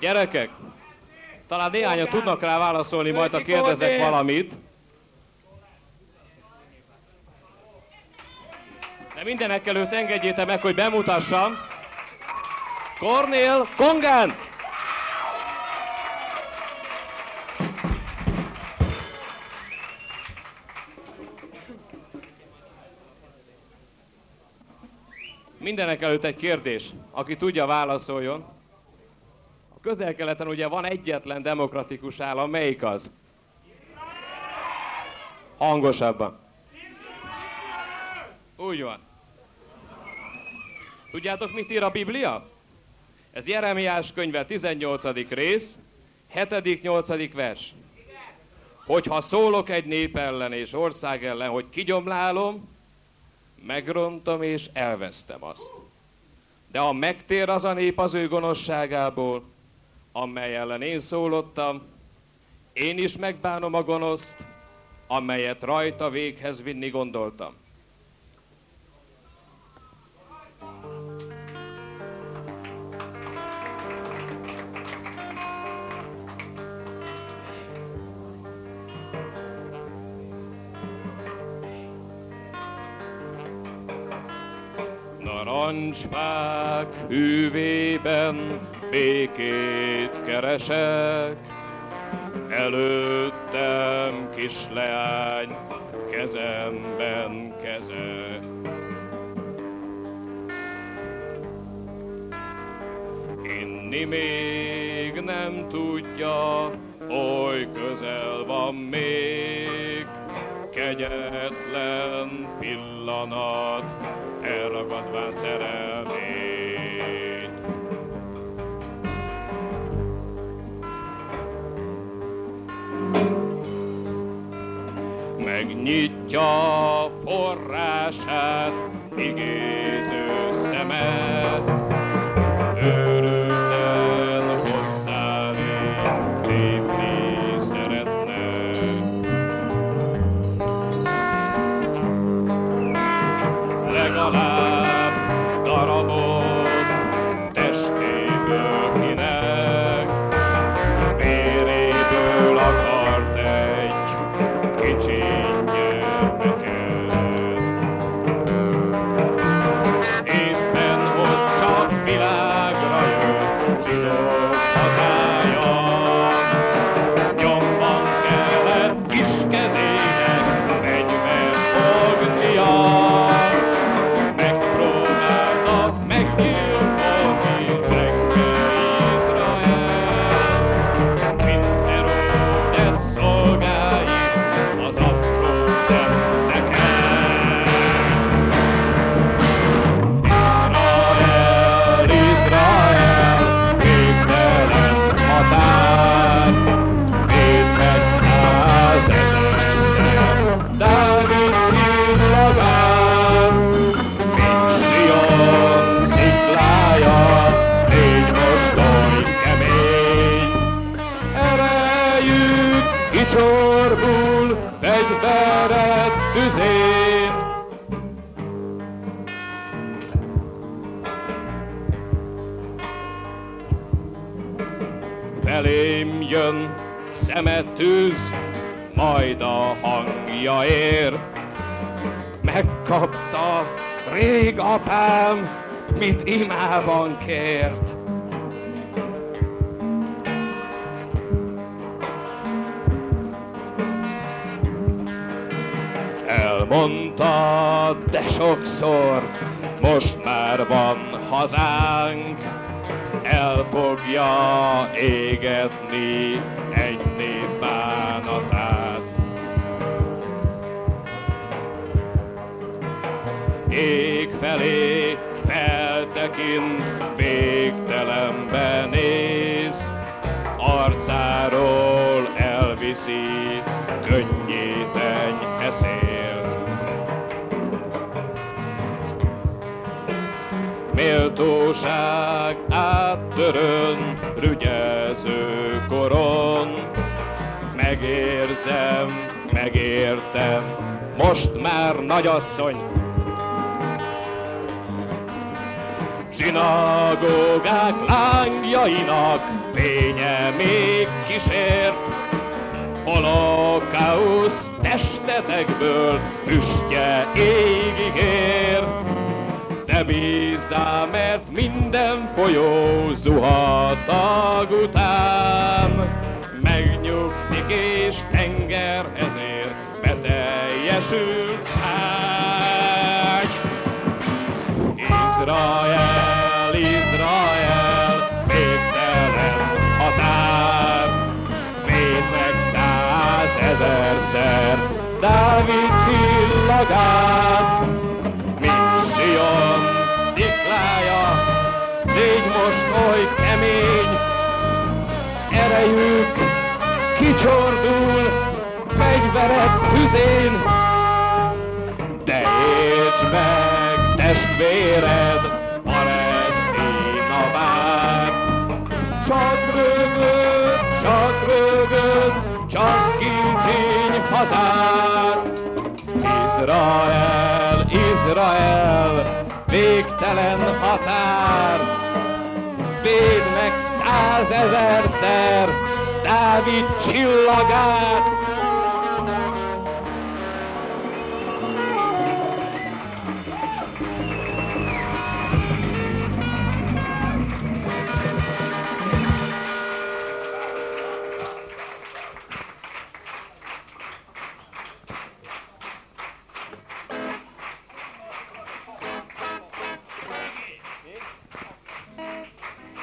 Gyerekek, talán néhányan tudnak rá válaszolni, majd ha kérdezek valamit. De mindenek előtt engedjétek meg, hogy bemutassam. Kornél Kongán! Mindenek előtt egy kérdés. Aki tudja, válaszoljon. A közel-keleten ugye van egyetlen demokratikus állam, melyik az? Hangosabban. Úgy van. Tudjátok, mit ír a Biblia? Ez Jeremiás könyve 18. rész, 7.-8. vers. Hogyha szólok egy nép ellen és ország ellen, hogy kigyomlálom, megrontom és elvesztem azt. De ha megtér az a nép az ő gonoszságából, amely ellen én szólottam, én is megbánom a gonoszt, amelyet rajta véghez vinni gondoltam. Narancsfák hűvében békét keresek, előttem kis leány, kezemben keze. Inni még nem tudja, oly közel van még, kegyetlen pillanat, elragadván szerelmét. Megnyitja forrását, igéző szemet, őrülten tüzén, felém jön szemetűz, majd a hangja ér. Megkapta rég apám, mit imában kért. Elmondta, de sokszor, most már van hazánk, el fogja égetni egy nép bánatát. Ég felé feltekint, végtelenbe néz, arcáról elviszi könnyéteny eszél. Méltóság áttörön, rügyező koron. Megérzem, megértem, most már nagyasszony. Zsinagógák lángjainak fénye még kísért, Holokausz testetekből füstje égig ér. Bízzál, mert minden folyó zuhatag után, megnyugszik és tenger ezért beteljesül ágy. Izrael, Izrael, végtelen határ, véd meg százezerszer Dávid csillagát, erejük kicsordul fegyverek tüzén. De érts meg, testvéred, Palesztina vár. Csak rögöd, csak rögöd, csak kincsény hazár. Izrael, Izrael, végtelen határ. Védd meg százezerszer, Dávid csillagát.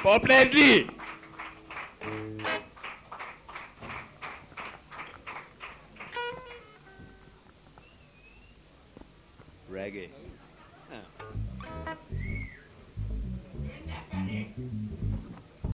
Pop Leslie! reggae.